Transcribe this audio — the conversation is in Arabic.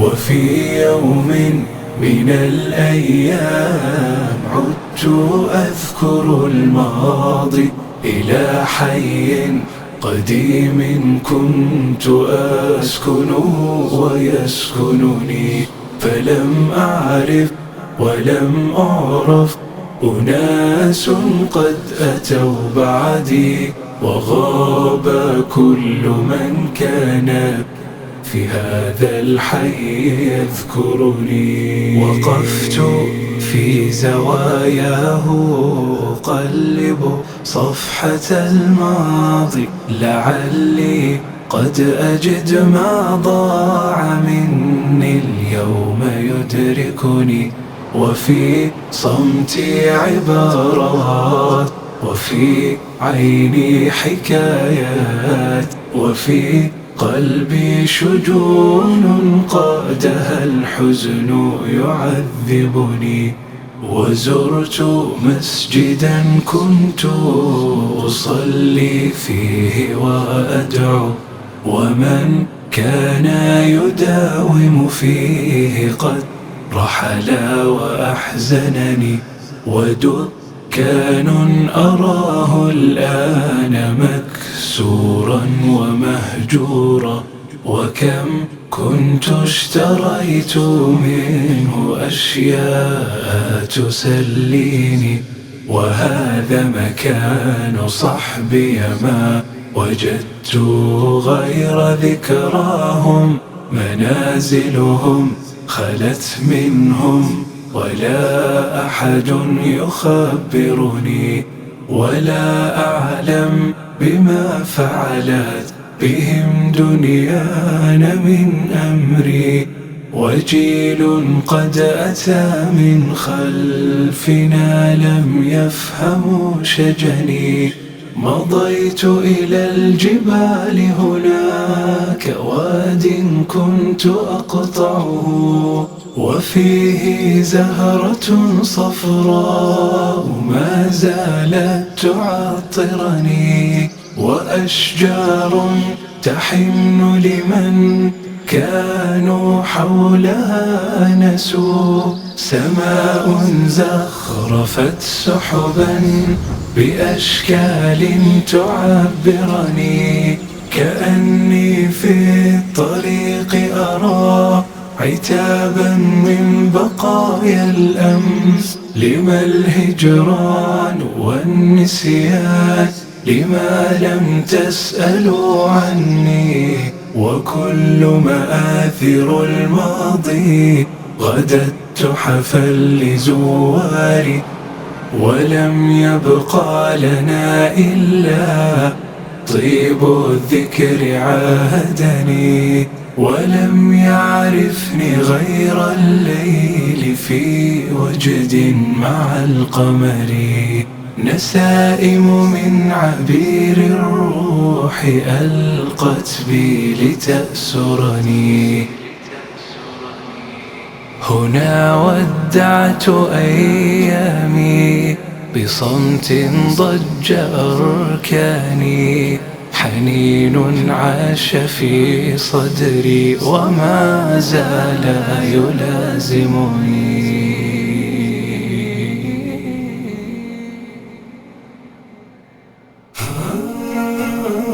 وفي يوم من الأيام عدت أذكر الماضي إلى حي قديم كنت أسكن ويسكنني فلم أعرف ولم أعرف أناس قد أتوا بعدي وغاب كل من كان في هذا الحي يذكرني. وقفت في زواياه أقلب صفحة الماضي. لعلي قد أجد ما ضاع مني. اليوم يدركني وفي صمتي عبارات. وفي عيني حكايات. وفي قلبي شجون قادها الحزن يعذبني وزرت مسجدا كنت أصلي فيه وأدعو ومن كان يداوم فيه قد رحل وأحزنني ودكان أراه الآن مكسورا ومهجورا وكم كنت اشتريت منه أشياء تسليني وهذا مكان صحبي ما وجدت غير ذكراهم منازلهم خلت منهم ولا أحد يخبرني ولا أعلم بما فعلت. بهم دنيانا من أمري وجيل قد أتى من خلفنا لم يفهموا شجني. مضيت إلى الجبال هناك واد كنت أقطعه وفيه زهرة صفراء ما زالت تعطرني. وأشجار تحن لمن كانوا حولها نسوا سماء زخرفت سحبا بأشكال تعبرني كأني في الطريق أرى عتابا من بقايا الأمس لما الهجران والنسيان لما لم تسألوا عني وكل مآثر الماضي غدت تحفا لزواري ولم يبقى لنا إلا طيب الذكر عاهدني ولم يعرفني غير الليل في وجد مع القمر. نسائم من عبير الروح ألقت بي لتأسرني. هنا ودعت أيامي بصمت ضج أركاني. حنين عاش في صدري وما زال يلازمني. mm-hmm.